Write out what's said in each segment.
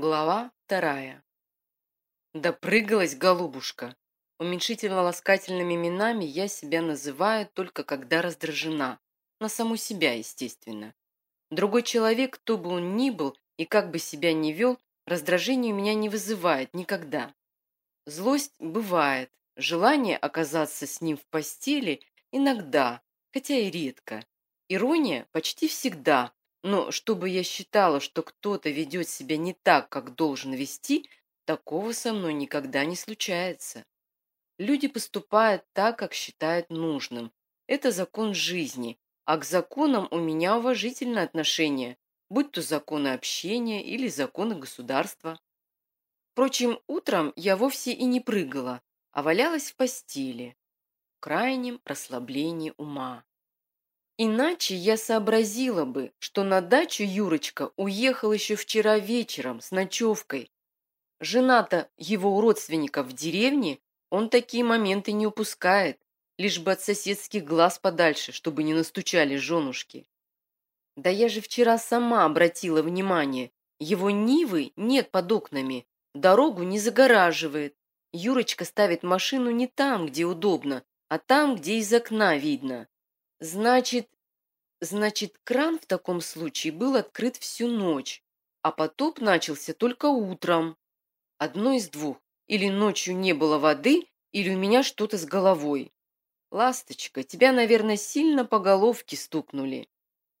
Глава вторая. Допрыгалась голубушка. Уменьшительно-ласкательными именами я себя называю только когда раздражена. На саму себя, естественно. Другой человек, кто бы он ни был и как бы себя ни вел, раздражение у меня не вызывает никогда. Злость бывает, желание оказаться с ним в постели иногда, хотя и редко. Ирония почти всегда, но чтобы я считала, что кто-то ведет себя не так, как должен вести, такого со мной никогда не случается. Люди поступают так, как считают нужным. Это закон жизни, а к законам у меня уважительное отношение, будь то законы общения или законы государства. Впрочем, утром я вовсе и не прыгала, а валялась в постели, в крайнем расслаблении ума. Иначе я сообразила бы, что на дачу Юрочка уехал еще вчера вечером с ночевкой. Жена-то его у родственников в деревне, он такие моменты не упускает, лишь бы от соседских глаз подальше, чтобы не настучали женушки. Да я же вчера сама обратила внимание, его Нивы нет под окнами, дорогу не загораживает. Юрочка ставит машину не там, где удобно, а там, где из окна видно. Значит, значит, кран в таком случае был открыт всю ночь, а потоп начался только утром. Одно из двух. Или ночью не было воды, или у меня что-то с головой. Ласточка, тебя, наверное, сильно по головке стукнули.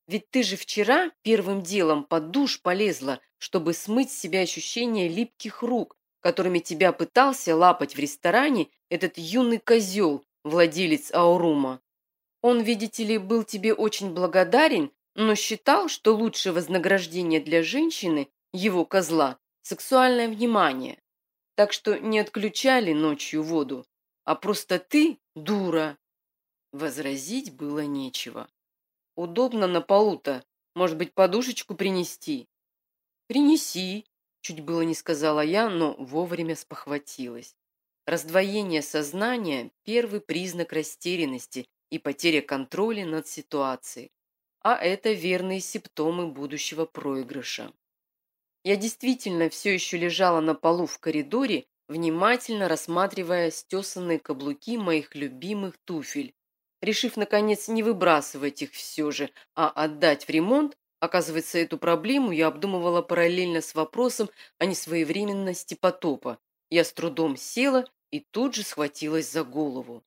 Ведь ты же вчера первым делом под душ полезла, чтобы смыть с себя ощущение липких рук, которыми тебя пытался лапать в ресторане этот юный козел, владелец Аурума. Он, видите ли, был тебе очень благодарен, но считал, что лучшее вознаграждение для женщины, его козла, сексуальное внимание. Так что не отключали ночью воду, а просто ты дура. Возразить было нечего. Удобно на полу-то. Может быть, подушечку принести? Принеси, чуть было не сказала я, но вовремя спохватилась. Раздвоение сознания – первый признак растерянности и потеря контроля над ситуацией. А это верные симптомы будущего проигрыша. Я действительно все еще лежала на полу в коридоре, внимательно рассматривая стесанные каблуки моих любимых туфель. Решив, наконец, не выбрасывать их все же, а отдать в ремонт, оказывается, эту проблему я обдумывала параллельно с вопросом о несвоевременности потопа. Я с трудом села и тут же схватилась за голову.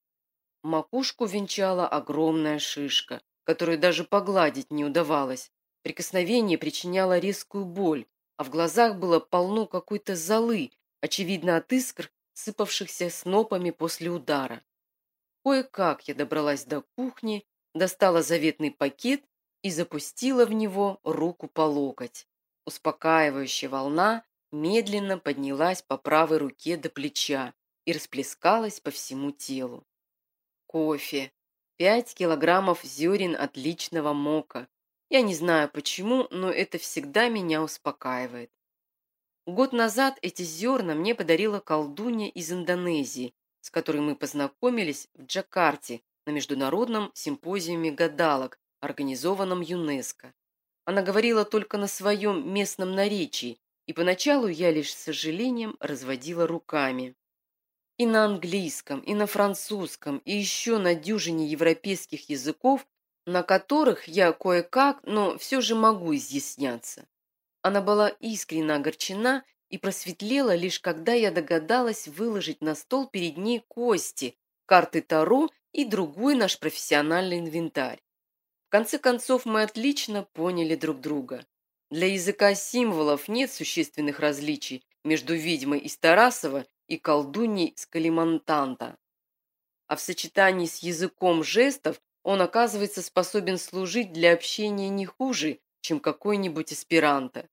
Макушку венчала огромная шишка, которую даже погладить не удавалось. Прикосновение причиняло резкую боль, а в глазах было полно какой-то золы, очевидно от искр, сыпавшихся снопами после удара. Кое-как я добралась до кухни, достала заветный пакет и запустила в него руку по локоть. Успокаивающая волна медленно поднялась по правой руке до плеча и расплескалась по всему телу. Кофе. Пять килограммов зерен отличного мока. Я не знаю почему, но это всегда меня успокаивает. Год назад эти зерна мне подарила колдунья из Индонезии, с которой мы познакомились в Джакарте на международном симпозиуме гадалок, организованном ЮНЕСКО. Она говорила только на своем местном наречии, и поначалу я лишь с сожалением разводила руками. И на английском, и на французском, и еще на дюжине европейских языков, на которых я кое-как, но все же могу изъясняться. Она была искренне огорчена и просветлела лишь когда я догадалась выложить на стол перед ней кости, карты Таро и другой наш профессиональный инвентарь. В конце концов, мы отлично поняли друг друга. Для языка символов нет существенных различий между ведьмой из Тарасова и колдуньей с Калимантанта. А в сочетании с языком жестов он, оказывается, способен служить для общения не хуже, чем какой-нибудь аспиранта.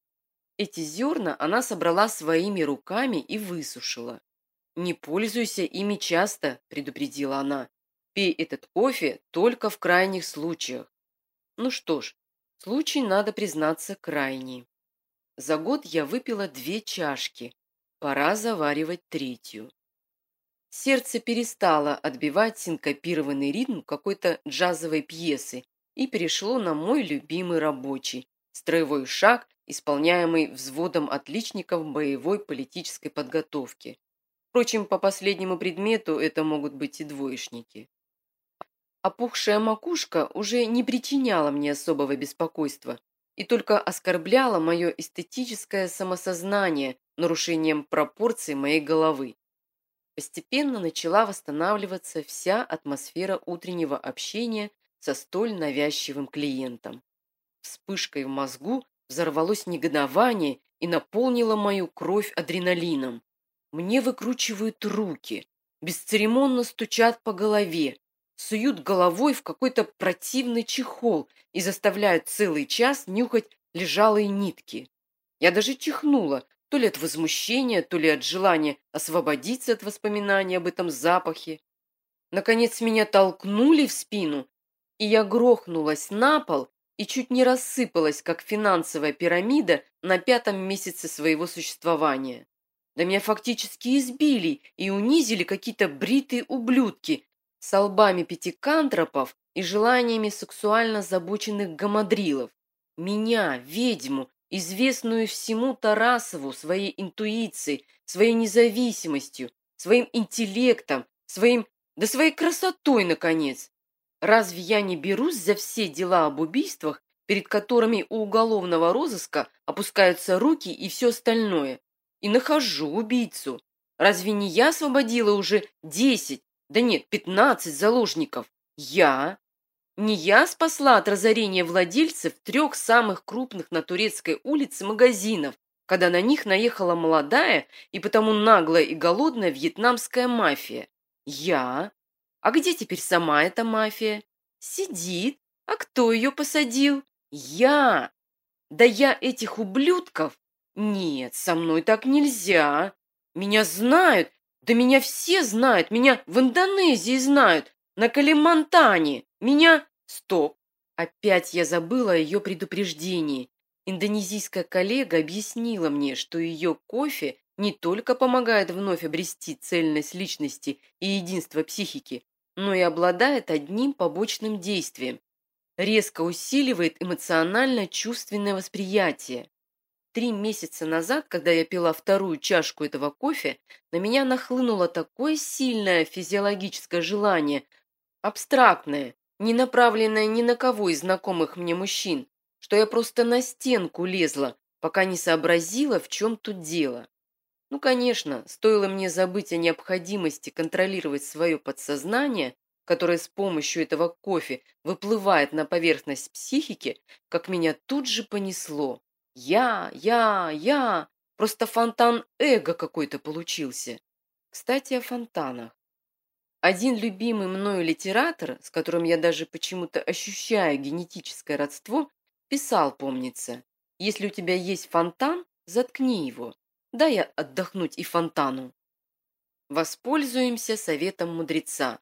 Эти зерна она собрала своими руками и высушила. «Не пользуйся ими часто», – предупредила она. «Пей этот кофе только в крайних случаях». Ну что ж, случай, надо признаться, крайний. За год я выпила две чашки, Пора заваривать третью. Сердце перестало отбивать синкопированный ритм какой-то джазовой пьесы и перешло на мой любимый рабочий, строевой шаг исполняемый взводом отличников боевой политической подготовки. Впрочем, по последнему предмету это могут быть и двоечники. Опухшая макушка уже не причиняла мне особого беспокойства и только оскорбляла мое эстетическое самосознание нарушением пропорций моей головы. Постепенно начала восстанавливаться вся атмосфера утреннего общения со столь навязчивым клиентом. Вспышкой в мозгу взорвалось негодование и наполнило мою кровь адреналином. Мне выкручивают руки, бесцеремонно стучат по голове, суют головой в какой-то противный чехол и заставляют целый час нюхать лежалые нитки. Я даже чихнула, то ли от возмущения, то ли от желания освободиться от воспоминаний об этом запахе. Наконец меня толкнули в спину, и я грохнулась на пол и чуть не рассыпалась, как финансовая пирамида на пятом месяце своего существования. Да меня фактически избили и унизили какие-то бритые ублюдки с лбами пятикантропов и желаниями сексуально забоченных гамадрилов. Меня, ведьму, известную всему Тарасову своей интуицией, своей независимостью, своим интеллектом, своим, да своей красотой, наконец. Разве я не берусь за все дела об убийствах, перед которыми у уголовного розыска опускаются руки и все остальное? и нахожу убийцу. Разве не я освободила уже десять, да нет, пятнадцать заложников? Я? Не я спасла от разорения владельцев трех самых крупных на Турецкой улице магазинов, когда на них наехала молодая и потому наглая и голодная вьетнамская мафия? Я? А где теперь сама эта мафия? Сидит. А кто ее посадил? Я. Да я этих ублюдков «Нет, со мной так нельзя. Меня знают, да меня все знают, меня в Индонезии знают, на Калимантане, меня...» Стоп! Опять я забыла о ее предупреждении. Индонезийская коллега объяснила мне, что ее кофе не только помогает вновь обрести цельность личности и единство психики, но и обладает одним побочным действием. Резко усиливает эмоционально-чувственное восприятие. Три месяца назад, когда я пила вторую чашку этого кофе, на меня нахлынуло такое сильное физиологическое желание, абстрактное, не направленное ни на кого из знакомых мне мужчин, что я просто на стенку лезла, пока не сообразила, в чем тут дело. Ну, конечно, стоило мне забыть о необходимости контролировать свое подсознание, которое с помощью этого кофе выплывает на поверхность психики, как меня тут же понесло. Я, я, я. Просто фонтан эго какой-то получился. Кстати, о фонтанах. Один любимый мною литератор, с которым я даже почему-то ощущаю генетическое родство, писал, помнится, «Если у тебя есть фонтан, заткни его. Дай отдохнуть и фонтану». Воспользуемся советом мудреца.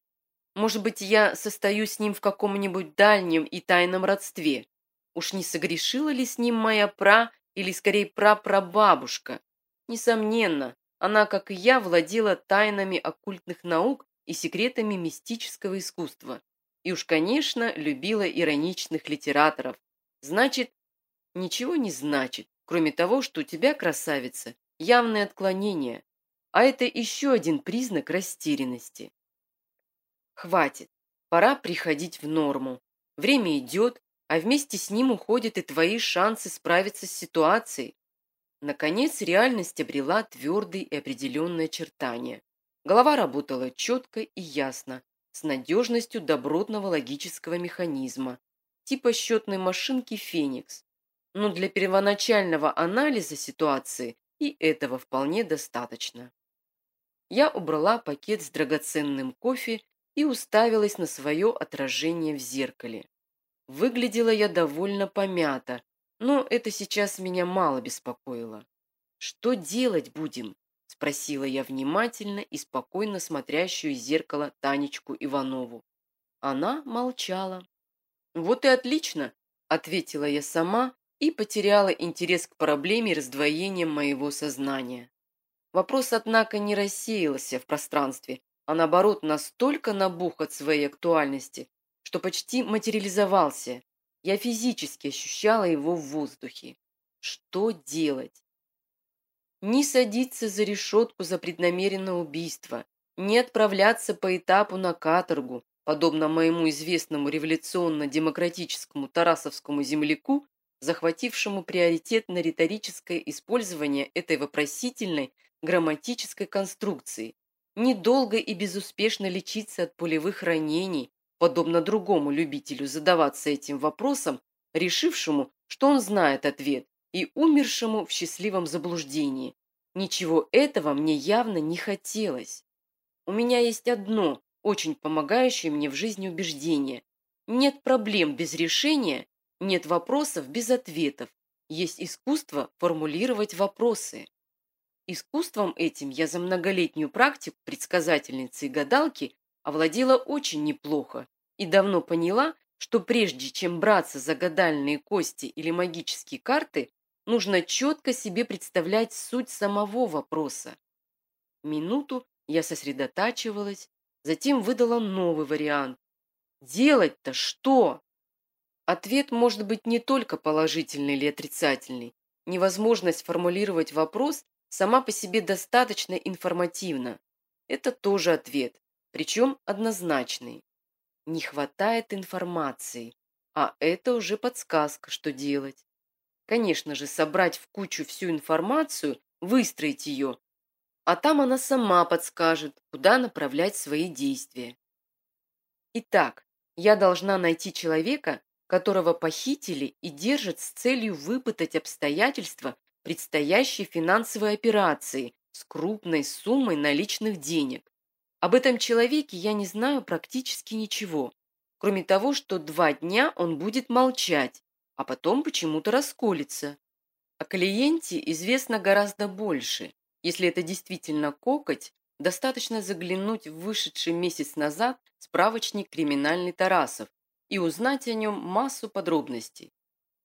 Может быть, я состою с ним в каком-нибудь дальнем и тайном родстве. Уж не согрешила ли с ним моя пра или скорее прапрабабушка? Несомненно, она, как и я, владела тайнами оккультных наук и секретами мистического искусства. И уж, конечно, любила ироничных литераторов. Значит, ничего не значит, кроме того, что у тебя, красавица, явное отклонение. А это еще один признак растерянности. Хватит, пора приходить в норму. Время идет, а вместе с ним уходят и твои шансы справиться с ситуацией. Наконец, реальность обрела твердые и определенные очертания. Голова работала четко и ясно, с надежностью добротного логического механизма, типа счетной машинки «Феникс». Но для первоначального анализа ситуации и этого вполне достаточно. Я убрала пакет с драгоценным кофе и уставилась на свое отражение в зеркале. Выглядела я довольно помято, но это сейчас меня мало беспокоило. «Что делать будем?» – спросила я внимательно и спокойно смотрящую из зеркала Танечку Иванову. Она молчала. «Вот и отлично!» – ответила я сама и потеряла интерес к проблеме раздвоения моего сознания. Вопрос, однако, не рассеялся в пространстве, а наоборот настолько набух от своей актуальности, что почти материализовался. Я физически ощущала его в воздухе. что делать. Не садиться за решетку за преднамеренное убийство, не отправляться по этапу на каторгу, подобно моему известному революционно-демократическому тарасовскому земляку, захватившему приоритет на риторическое использование этой вопросительной грамматической конструкции, недолго и безуспешно лечиться от пулевых ранений, подобно другому любителю задаваться этим вопросом, решившему, что он знает ответ, и умершему в счастливом заблуждении. Ничего этого мне явно не хотелось. У меня есть одно, очень помогающее мне в жизни убеждение. Нет проблем без решения, нет вопросов без ответов. Есть искусство формулировать вопросы. Искусством этим я за многолетнюю практику предсказательницы и гадалки овладела очень неплохо и давно поняла, что прежде чем браться за гадальные кости или магические карты, нужно четко себе представлять суть самого вопроса. Минуту я сосредотачивалась, затем выдала новый вариант. Делать-то что? Ответ может быть не только положительный или отрицательный. Невозможность формулировать вопрос сама по себе достаточно информативна. Это тоже ответ, причем однозначный. Не хватает информации, а это уже подсказка, что делать. Конечно же, собрать в кучу всю информацию, выстроить ее, а там она сама подскажет, куда направлять свои действия. Итак, я должна найти человека, которого похитили и держат с целью выпытать обстоятельства предстоящей финансовой операции с крупной суммой наличных денег. Об этом человеке я не знаю практически ничего, кроме того, что два дня он будет молчать, а потом почему-то расколется. О клиенте известно гораздо больше. Если это действительно кокоть, достаточно заглянуть в вышедший месяц назад справочник «Криминальный Тарасов» и узнать о нем массу подробностей.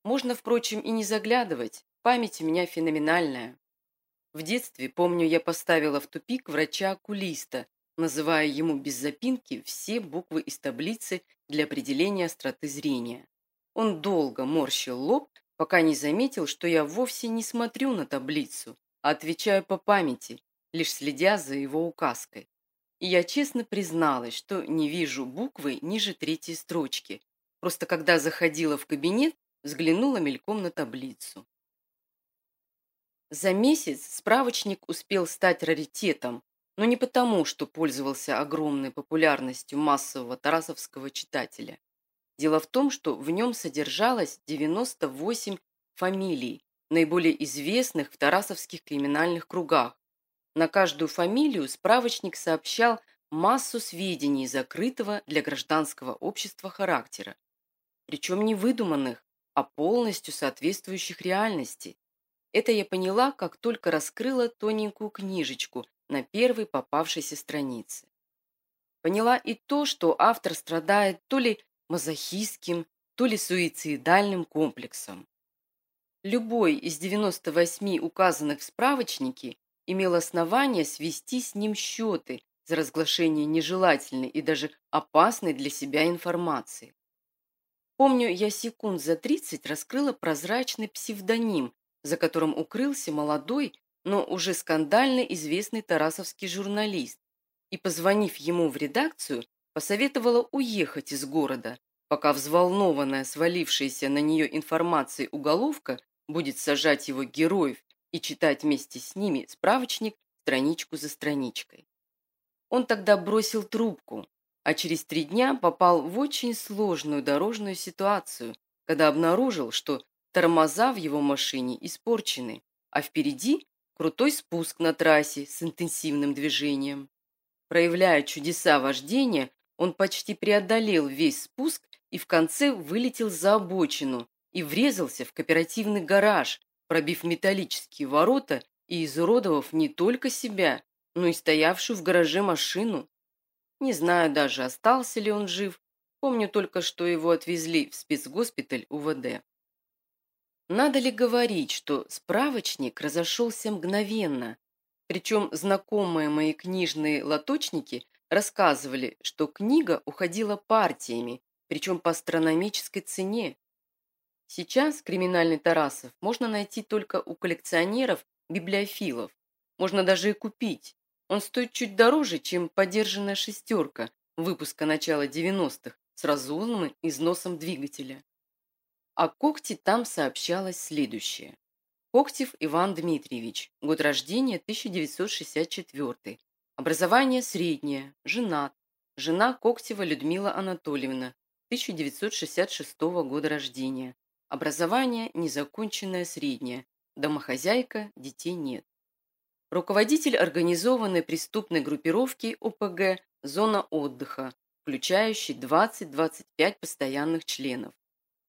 Можно, впрочем, и не заглядывать, Память у меня феноменальная. В детстве, помню, я поставила в тупик врача-окулиста, называя ему без запинки все буквы из таблицы для определения остроты зрения. Он долго морщил лоб, пока не заметил, что я вовсе не смотрю на таблицу, а отвечаю по памяти, лишь следя за его указкой. И я честно призналась, что не вижу буквы ниже третьей строчки. Просто когда заходила в кабинет, взглянула мельком на таблицу. За месяц справочник успел стать раритетом, но не потому, что пользовался огромной популярностью массового тарасовского читателя. Дело в том, что в нем содержалось 98 фамилий, наиболее известных в тарасовских криминальных кругах. На каждую фамилию справочник сообщал массу сведений закрытого для гражданского общества характера. Причем не выдуманных, а полностью соответствующих реальности. Это я поняла, как только раскрыла тоненькую книжечку на первой попавшейся странице. Поняла и то, что автор страдает то ли мазохистским, то ли суицидальным комплексом. Любой из 98 указанных в справочнике имел основание свести с ним счеты за разглашение нежелательной и даже опасной для себя информации. Помню, я секунд за 30 раскрыла прозрачный псевдоним за которым укрылся молодой, но уже скандально известный тарасовский журналист, и, позвонив ему в редакцию, посоветовала уехать из города, пока взволнованная свалившаяся на нее информацией уголовка будет сажать его героев и читать вместе с ними справочник страничку за страничкой. Он тогда бросил трубку, а через три дня попал в очень сложную дорожную ситуацию, когда обнаружил, что Тормоза в его машине испорчены, а впереди крутой спуск на трассе с интенсивным движением. Проявляя чудеса вождения, он почти преодолел весь спуск и в конце вылетел за обочину и врезался в кооперативный гараж, пробив металлические ворота и изуродовав не только себя, но и стоявшую в гараже машину. Не знаю даже, остался ли он жив, помню только, что его отвезли в спецгоспиталь УВД. Надо ли говорить, что справочник разошелся мгновенно, причем знакомые мои книжные лоточники рассказывали, что книга уходила партиями, причем по астрономической цене. Сейчас криминальный Тарасов можно найти только у коллекционеров-библиофилов. Можно даже и купить. Он стоит чуть дороже, чем подержанная шестерка выпуска начала 90-х с разумным износом двигателя. О когте там сообщалось следующее. Когтев Иван Дмитриевич, год рождения 1964, образование среднее, женат, жена Когтева Людмила Анатольевна, 1966 года рождения, образование незаконченное среднее, домохозяйка, детей нет. Руководитель организованной преступной группировки ОПГ «Зона отдыха», включающей 20-25 постоянных членов.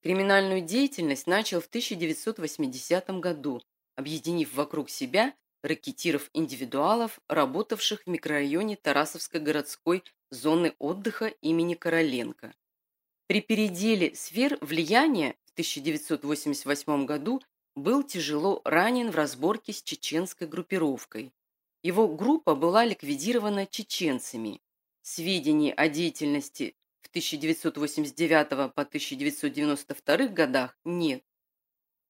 Криминальную деятельность начал в 1980 году, объединив вокруг себя ракетиров-индивидуалов, работавших в микрорайоне Тарасовской городской зоны отдыха имени Короленко. При переделе сфер влияния в 1988 году был тяжело ранен в разборке с чеченской группировкой. Его группа была ликвидирована чеченцами. Сведений о деятельности в 1989 по 1992 годах нет.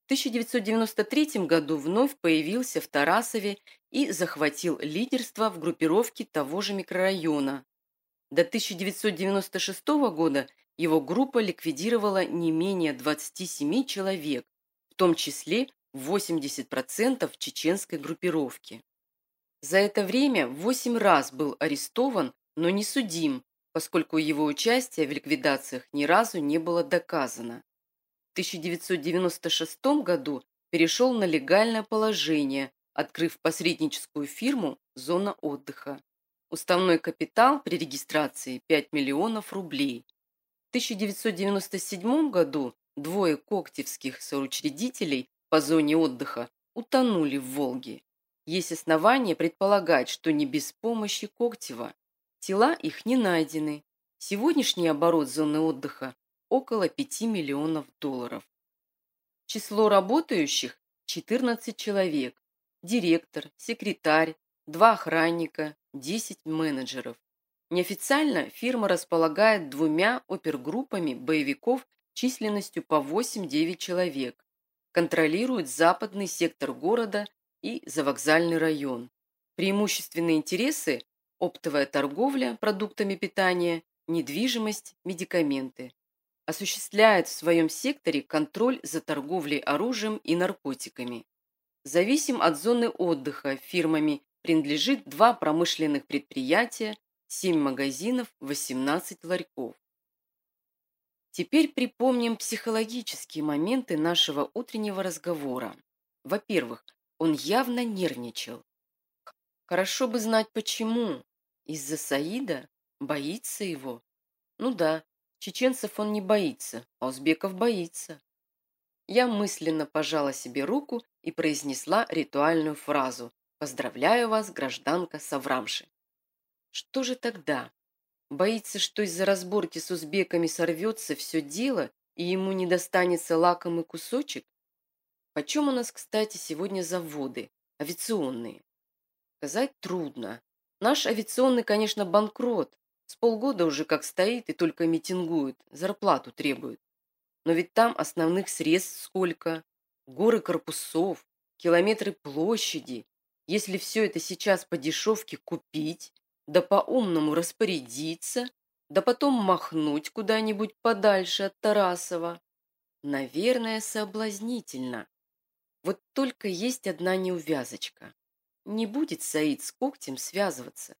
В 1993 году вновь появился в Тарасове и захватил лидерство в группировке того же микрорайона. До 1996 года его группа ликвидировала не менее 27 человек, в том числе 80% чеченской группировки. За это время 8 раз был арестован, но не судим, поскольку его участие в ликвидациях ни разу не было доказано. В 1996 году перешел на легальное положение, открыв посредническую фирму «Зона отдыха». Уставной капитал при регистрации 5 миллионов рублей. В 1997 году двое коктевских соучредителей по зоне отдыха утонули в Волге. Есть основания предполагать, что не без помощи Коктева. Тела их не найдены. Сегодняшний оборот зоны отдыха около 5 миллионов долларов. Число работающих – 14 человек. Директор, секретарь, два охранника, 10 менеджеров. Неофициально фирма располагает двумя опергруппами боевиков численностью по 8-9 человек. Контролирует западный сектор города и завокзальный район. Преимущественные интересы оптовая торговля продуктами питания, недвижимость, медикаменты. Осуществляет в своем секторе контроль за торговлей оружием и наркотиками. Зависим от зоны отдыха фирмами принадлежит два промышленных предприятия, 7 магазинов, 18 ларьков. Теперь припомним психологические моменты нашего утреннего разговора. Во-первых, он явно нервничал. Хорошо бы знать почему. Из-за Саида? Боится его? Ну да, чеченцев он не боится, а узбеков боится. Я мысленно пожала себе руку и произнесла ритуальную фразу «Поздравляю вас, гражданка Саврамши». Что же тогда? Боится, что из-за разборки с узбеками сорвется все дело и ему не достанется лакомый кусочек? Почем у нас, кстати, сегодня заводы, авиационные? Сказать трудно. Наш авиационный, конечно, банкрот. С полгода уже как стоит и только митингует, зарплату требует. Но ведь там основных средств сколько. Горы корпусов, километры площади. Если все это сейчас по дешевке купить, да по-умному распорядиться, да потом махнуть куда-нибудь подальше от Тарасова, наверное, соблазнительно. Вот только есть одна неувязочка. Не будет Саид с когтем связываться.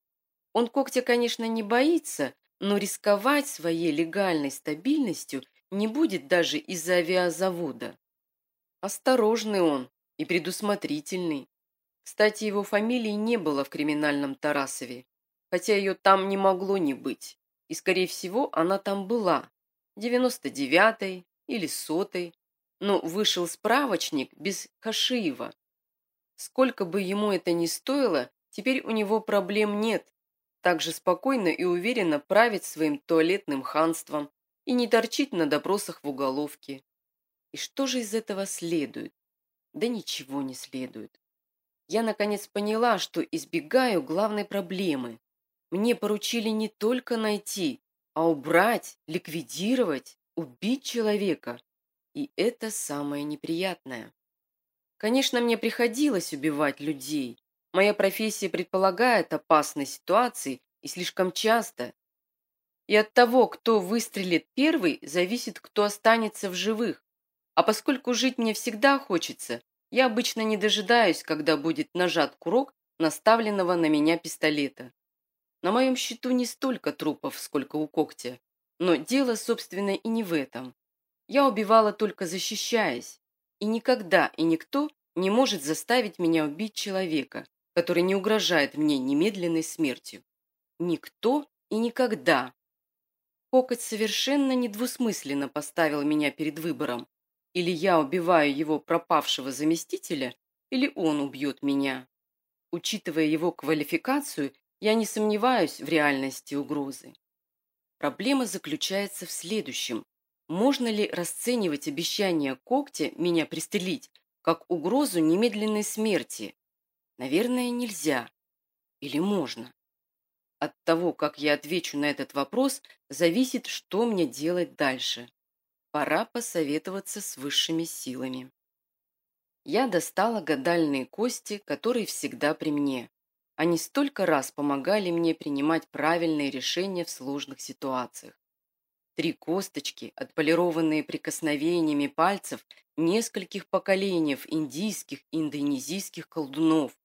Он когтя, конечно, не боится, но рисковать своей легальной стабильностью не будет даже из-за авиазавода. Осторожный он и предусмотрительный. Кстати, его фамилии не было в криминальном Тарасове, хотя ее там не могло не быть. И, скорее всего, она там была, 99-й или сотой, но вышел справочник без Хашиева. Сколько бы ему это ни стоило, теперь у него проблем нет. Так же спокойно и уверенно правит своим туалетным ханством и не торчит на допросах в уголовке. И что же из этого следует? Да ничего не следует. Я наконец поняла, что избегаю главной проблемы. Мне поручили не только найти, а убрать, ликвидировать, убить человека. И это самое неприятное. Конечно, мне приходилось убивать людей. Моя профессия предполагает опасные ситуации и слишком часто. И от того, кто выстрелит первый, зависит, кто останется в живых. А поскольку жить мне всегда хочется, я обычно не дожидаюсь, когда будет нажат курок наставленного на меня пистолета. На моем счету не столько трупов, сколько у когтя. Но дело, собственно, и не в этом. Я убивала только защищаясь. И никогда и никто не может заставить меня убить человека, который не угрожает мне немедленной смертью. Никто и никогда. Коготь совершенно недвусмысленно поставил меня перед выбором. Или я убиваю его пропавшего заместителя, или он убьет меня. Учитывая его квалификацию, я не сомневаюсь в реальности угрозы. Проблема заключается в следующем. Можно ли расценивать обещание когтя меня пристрелить как угрозу немедленной смерти? Наверное, нельзя. Или можно? От того, как я отвечу на этот вопрос, зависит, что мне делать дальше. Пора посоветоваться с высшими силами. Я достала гадальные кости, которые всегда при мне. Они столько раз помогали мне принимать правильные решения в сложных ситуациях. Три косточки, отполированные прикосновениями пальцев нескольких поколений индийских и индонезийских колдунов.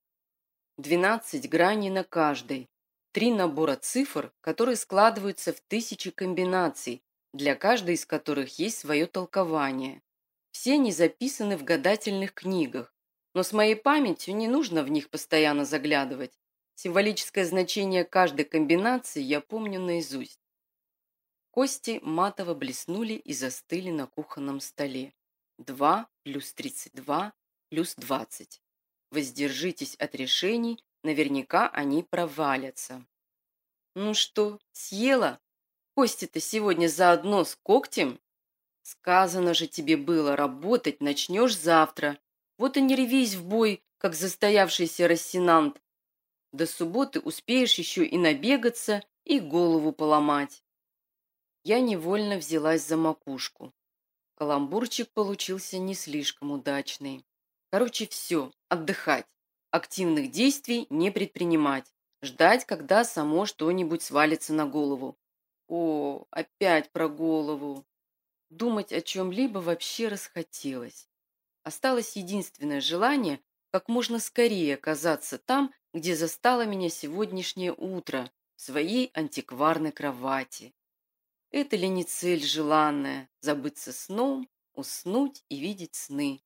Двенадцать граней на каждой. Три набора цифр, которые складываются в тысячи комбинаций, для каждой из которых есть свое толкование. Все они записаны в гадательных книгах, но с моей памятью не нужно в них постоянно заглядывать. Символическое значение каждой комбинации я помню наизусть. Кости матово блеснули и застыли на кухонном столе. 2 плюс 32 плюс 20. Воздержитесь от решений, наверняка они провалятся. Ну что, съела? Кости-то сегодня заодно с когтем? Сказано же тебе было, работать начнешь завтра. Вот и не ревись в бой, как застоявшийся рассенант. До субботы успеешь еще и набегаться, и голову поломать. Я невольно взялась за макушку. Каламбурчик получился не слишком удачный. Короче, все, отдыхать. Активных действий не предпринимать. Ждать, когда само что-нибудь свалится на голову. О, опять про голову. Думать о чем-либо вообще расхотелось. Осталось единственное желание как можно скорее оказаться там, где застало меня сегодняшнее утро, в своей антикварной кровати. Это ли не цель желанная – забыться сном, уснуть и видеть сны?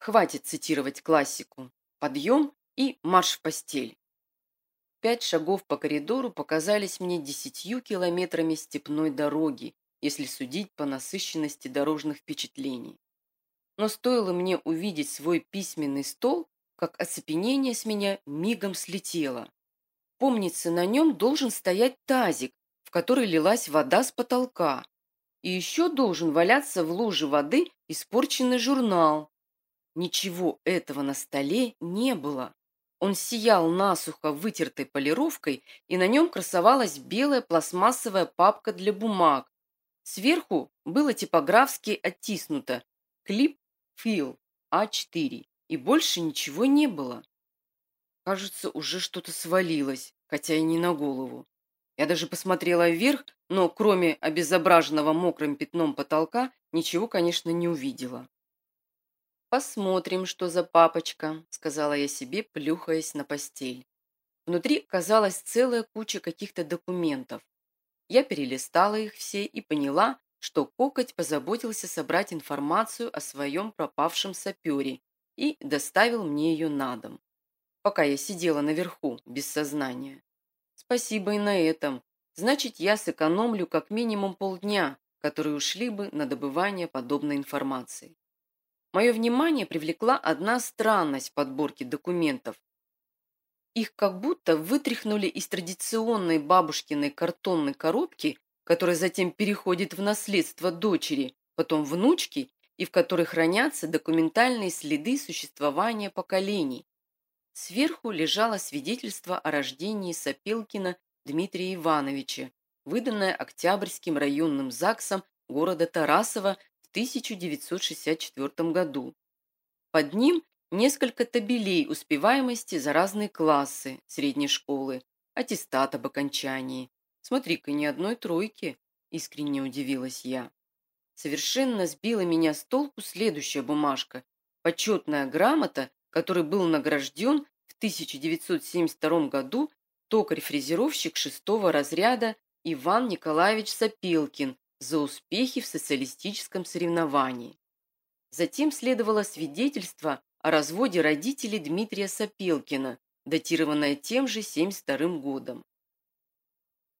Хватит цитировать классику. Подъем и марш в постель. Пять шагов по коридору показались мне десятью километрами степной дороги, если судить по насыщенности дорожных впечатлений. Но стоило мне увидеть свой письменный стол, как оцепенение с меня мигом слетело. Помнится, на нем должен стоять тазик, в который лилась вода с потолка. И еще должен валяться в луже воды испорченный журнал. Ничего этого на столе не было. Он сиял насухо вытертой полировкой, и на нем красовалась белая пластмассовая папка для бумаг, Сверху было типографски оттиснуто «Клип Фил А4» и больше ничего не было. Кажется, уже что-то свалилось, хотя и не на голову. Я даже посмотрела вверх, но кроме обезображенного мокрым пятном потолка ничего, конечно, не увидела. «Посмотрим, что за папочка», — сказала я себе, плюхаясь на постель. Внутри оказалась целая куча каких-то документов. Я перелистала их все и поняла, что Кокоть позаботился собрать информацию о своем пропавшем сапере и доставил мне ее на дом, пока я сидела наверху, без сознания. Спасибо и на этом. Значит, я сэкономлю как минимум полдня, которые ушли бы на добывание подобной информации. Мое внимание привлекла одна странность подборки документов, их как будто вытряхнули из традиционной бабушкиной картонной коробки, которая затем переходит в наследство дочери, потом внучки, и в которой хранятся документальные следы существования поколений. Сверху лежало свидетельство о рождении Сапелкина Дмитрия Ивановича, выданное Октябрьским районным ЗАГСом города Тарасова 1964 году. Под ним несколько табелей успеваемости за разные классы средней школы, аттестат об окончании. Смотри-ка, ни одной тройки, искренне удивилась я. Совершенно сбила меня с толку следующая бумажка. Почетная грамота, которой был награжден в 1972 году токарь-фрезеровщик шестого разряда Иван Николаевич Сапелкин за успехи в социалистическом соревновании. Затем следовало свидетельство о разводе родителей Дмитрия Сапелкина, датированное тем же 72 годом.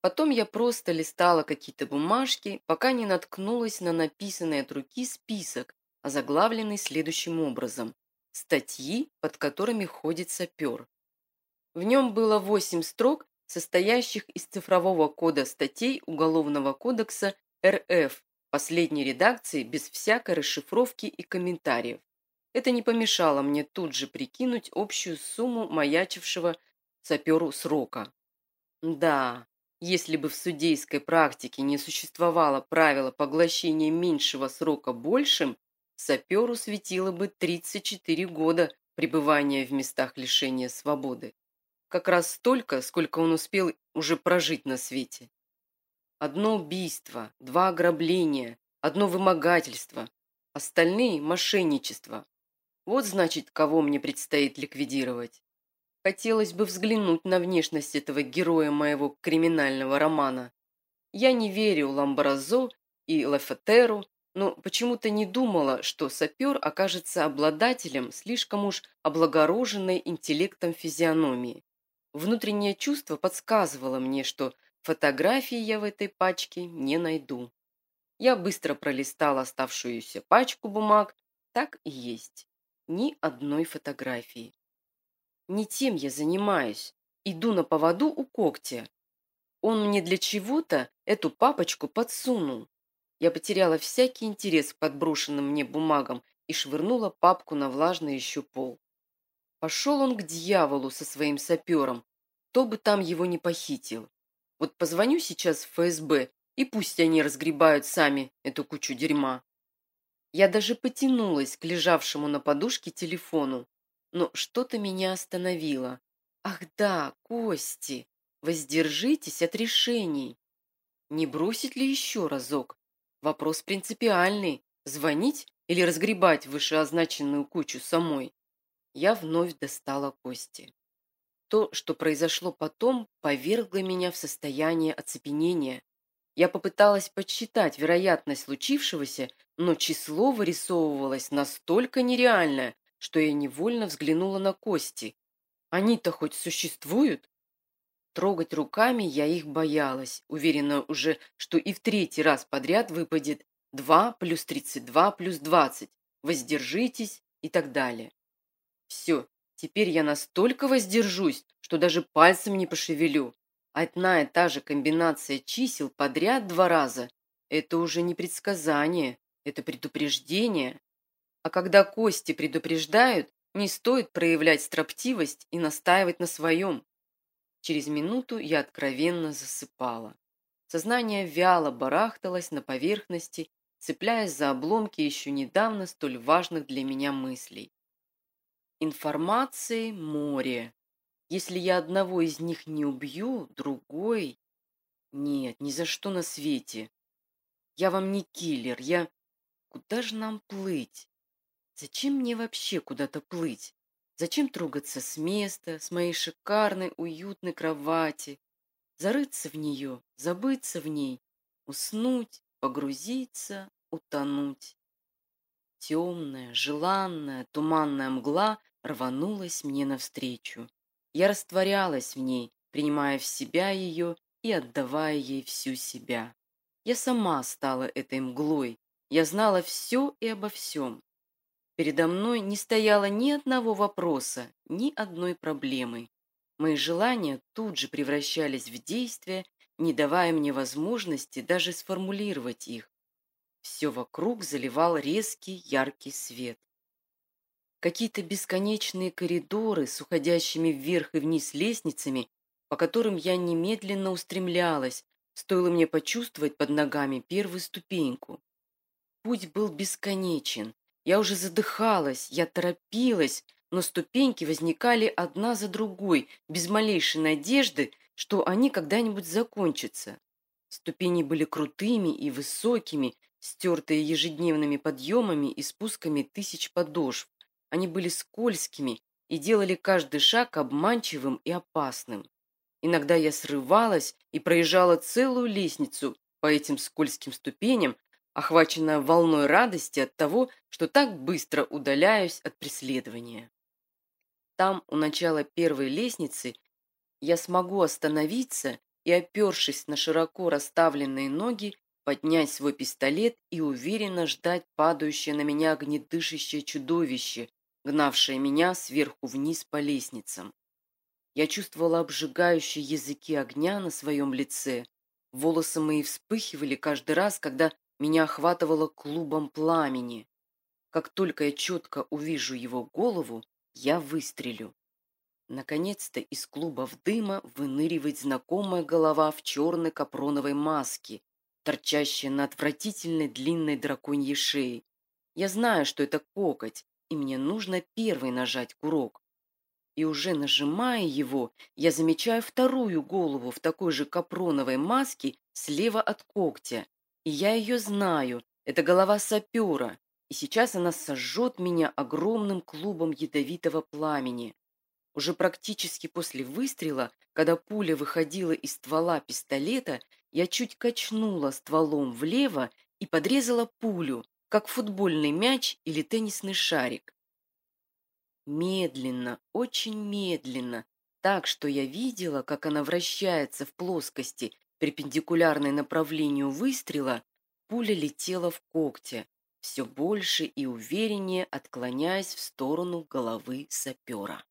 Потом я просто листала какие-то бумажки, пока не наткнулась на написанный от руки список, озаглавленный следующим образом. Статьи, под которыми ходит сапер. В нем было восемь строк, состоящих из цифрового кода статей Уголовного кодекса РФ, последней редакции без всякой расшифровки и комментариев. Это не помешало мне тут же прикинуть общую сумму маячившего саперу срока. Да, если бы в судейской практике не существовало правила поглощения меньшего срока большим, саперу светило бы 34 года пребывания в местах лишения свободы. Как раз столько, сколько он успел уже прожить на свете. Одно убийство, два ограбления, одно вымогательство, остальные – мошенничество. Вот значит, кого мне предстоит ликвидировать. Хотелось бы взглянуть на внешность этого героя моего криминального романа. Я не верю Ламбразо и Лафетеру, но почему-то не думала, что сапер окажется обладателем слишком уж облагороженной интеллектом физиономии. Внутреннее чувство подсказывало мне, что фотографии я в этой пачке не найду. Я быстро пролистала оставшуюся пачку бумаг, так и есть. Ни одной фотографии. Не тем я занимаюсь. Иду на поводу у когтя. Он мне для чего-то эту папочку подсунул. Я потеряла всякий интерес к подброшенным мне бумагам и швырнула папку на влажный еще пол. Пошел он к дьяволу со своим сапером, кто бы там его не похитил. Вот позвоню сейчас в ФСБ, и пусть они разгребают сами эту кучу дерьма. Я даже потянулась к лежавшему на подушке телефону, но что-то меня остановило. Ах да, Кости, воздержитесь от решений. Не бросить ли еще разок? Вопрос принципиальный. Звонить или разгребать вышеозначенную кучу самой? Я вновь достала Кости. То, что произошло потом, повергло меня в состояние оцепенения. Я попыталась подсчитать вероятность случившегося, но число вырисовывалось настолько нереальное, что я невольно взглянула на кости. Они-то хоть существуют? Трогать руками я их боялась, уверена уже, что и в третий раз подряд выпадет 2 плюс 32 плюс 20, воздержитесь и так далее. Все, теперь я настолько воздержусь, что даже пальцем не пошевелю. Одна и та же комбинация чисел подряд два раза – это уже не предсказание, это предупреждение. А когда кости предупреждают, не стоит проявлять строптивость и настаивать на своем. Через минуту я откровенно засыпала. Сознание вяло барахталось на поверхности, цепляясь за обломки еще недавно столь важных для меня мыслей. Информации море. Если я одного из них не убью, другой... Нет, ни за что на свете. Я вам не киллер, я... Куда же нам плыть? Зачем мне вообще куда-то плыть? Зачем трогаться с места, с моей шикарной, уютной кровати? Зарыться в нее, забыться в ней, уснуть, погрузиться, утонуть. Темная, желанная, туманная мгла рванулась мне навстречу. Я растворялась в ней, принимая в себя ее и отдавая ей всю себя. Я сама стала этой мглой. Я знала все и обо всем. Передо мной не стояло ни одного вопроса, ни одной проблемы. Мои желания тут же превращались в действия, не давая мне возможности даже сформулировать их. Все вокруг заливал резкий яркий свет. Какие-то бесконечные коридоры с уходящими вверх и вниз лестницами, по которым я немедленно устремлялась, стоило мне почувствовать под ногами первую ступеньку. путь был бесконечен. Я уже задыхалась, я торопилась, но ступеньки возникали одна за другой, без малейшей надежды, что они когда-нибудь закончатся. Ступени были крутыми и высокими, стертые ежедневными подъемами и спусками тысяч подошв. Они были скользкими и делали каждый шаг обманчивым и опасным. Иногда я срывалась и проезжала целую лестницу по этим скользким ступеням, охваченная волной радости от того, что так быстро удаляюсь от преследования. Там, у начала первой лестницы, я смогу остановиться и, опершись на широко расставленные ноги, поднять свой пистолет и уверенно ждать падающее на меня огнедышащее чудовище, гнавшее меня сверху вниз по лестницам. Я чувствовала обжигающие языки огня на своем лице. Волосы мои вспыхивали каждый раз, когда меня охватывало клубом пламени. Как только я четко увижу его голову, я выстрелю. Наконец-то из клубов дыма выныривает знакомая голова в черной капроновой маске, торчащая на отвратительной длинной драконьей шее. Я знаю, что это кокоть, и мне нужно первый нажать курок. И уже нажимая его, я замечаю вторую голову в такой же капроновой маске слева от когтя. И я ее знаю, это голова сапера, и сейчас она сожжет меня огромным клубом ядовитого пламени. Уже практически после выстрела, когда пуля выходила из ствола пистолета, я чуть качнула стволом влево и подрезала пулю, как футбольный мяч или теннисный шарик. Медленно, очень медленно, так что я видела, как она вращается в плоскости, перпендикулярной направлению выстрела, пуля летела в когте, все больше и увереннее отклоняясь в сторону головы сапера.